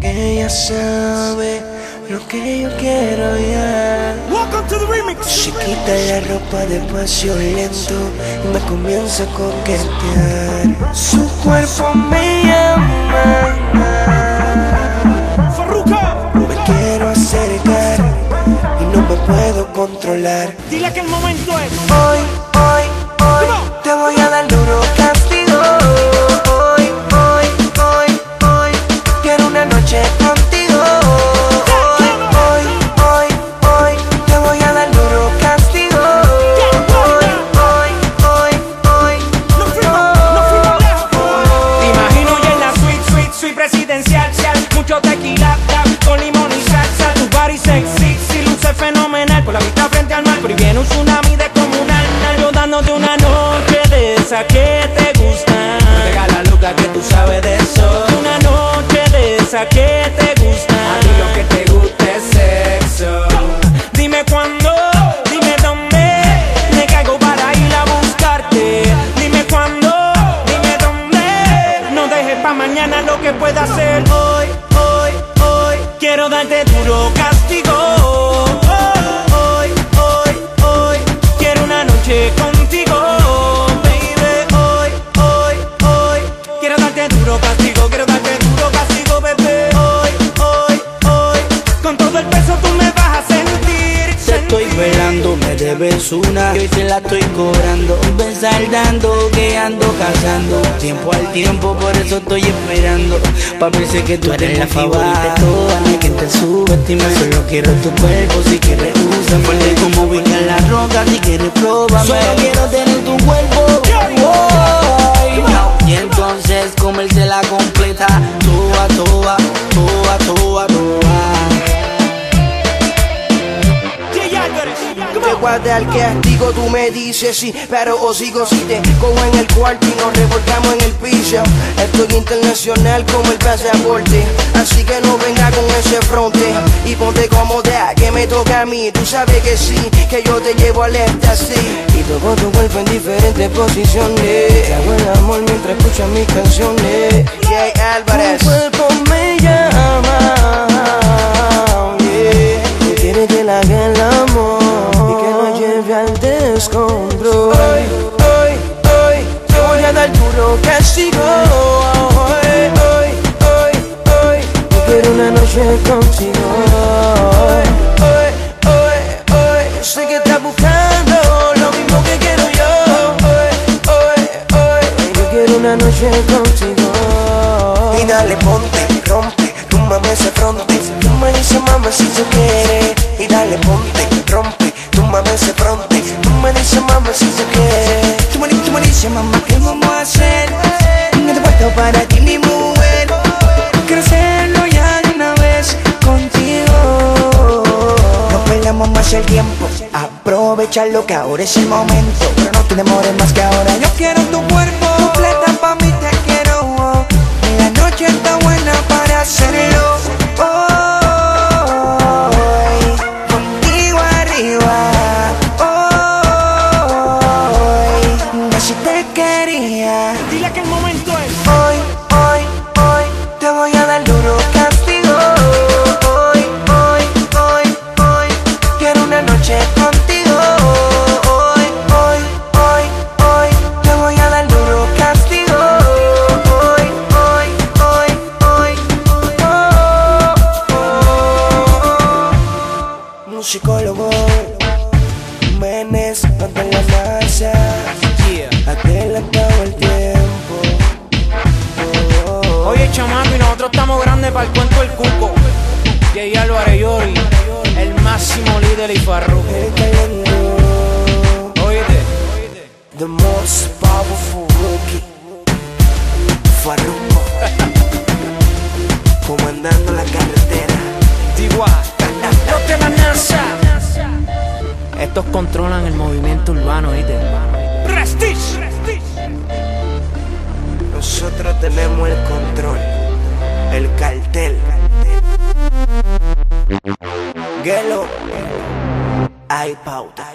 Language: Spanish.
Ella sabe lo que yo quiero ya. Welcome to the remix. Se quita la ropa despacio lento y me comienza a coquetear. Su cuerpo me llama. Me quiero acercar y no me puedo controlar. dile que el momento es. Hoy, hoy, hoy te voy a sal, Mucho tequila, con limón y salsa. Tu body sexy, si luce fenomenal. Por la vista frente al mar, pero viene un tsunami de comunal. Yo dándote una noche de esa que te gusta. Regala loca que tú sabes de eso. Una noche de esa que te gusta. Mañana lo que pueda hacer hoy, hoy, hoy. Quiero darte duro castigo. Debes una y hoy te la estoy cobrando. Ven saldando, que ando cazando. Tiempo al tiempo, por eso estoy esperando. Pa' pensar que tú eres la favorita. No hay quien te subestima, solo quiero tu cuerpo. Si quieres, usa fuerte como ubica la roca. Si quieres, pruébame. Solo quiero tener tu cuerpo. Y entonces comérsela completa. Toa, toa, guarda el castigo, tú me dices sí, pero o sigo si te cojo en el cuarto y nos revolcamos en el piso. Estoy internacional como el pasaporte, así que no venga con ese fronte y ponte cómoda que me toca a mí. Tú sabes que sí, que yo te llevo al éxtasis y toco tu cuerpo en diferentes posiciones. Te hago el amor mientras escuchas mis canciones. Jay Álvarez. Tu cuerpo me llama. yeah. Tú que le haga el amor lleve al descontrol. Hoy, hoy, hoy, te voy a dar duro castigo. Hoy, hoy, hoy, hoy, yo quiero una noche contigo. Hoy, hoy, hoy, hoy, sé que estás buscando lo mismo que quiero yo. Hoy, hoy, hoy, yo quiero una noche contigo. Y dale, ponte, rompe, túmbame ese fronte. Tú me dices, mamá, si tú quieres. Y dale, ponte, Mamá, si tú quieres. Tú me, tú me dices, mamá, ¿qué vamos a hacer? No te puesto para ti, mi mujer. Quiero hacerlo ya de una vez contigo. No perdamos más el tiempo. Aprovecha lo que ahora es el momento. Pero no te demores más que ahora. Yo quiero tu cuerpo. Completa pa' mí te quiero. La noche está buena para hacerlo. Menes, tanto en la NASA. Adelantado el tiempo. Oh, Oye, chamaco, y nosotros estamos grandes para el cuento del cuco. Jay Álvarez Yori, el máximo líder y farruco. Oíste. The most powerful Estos controlan el movimiento urbano, ¿oíste? Prestige. Nosotros tenemos el control. El cartel. Gelo. Hay pauta.